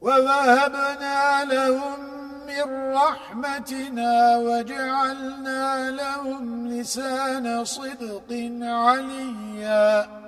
ووهبنا لهم من رحمتنا وجعلنا لهم لسان صدق عليا.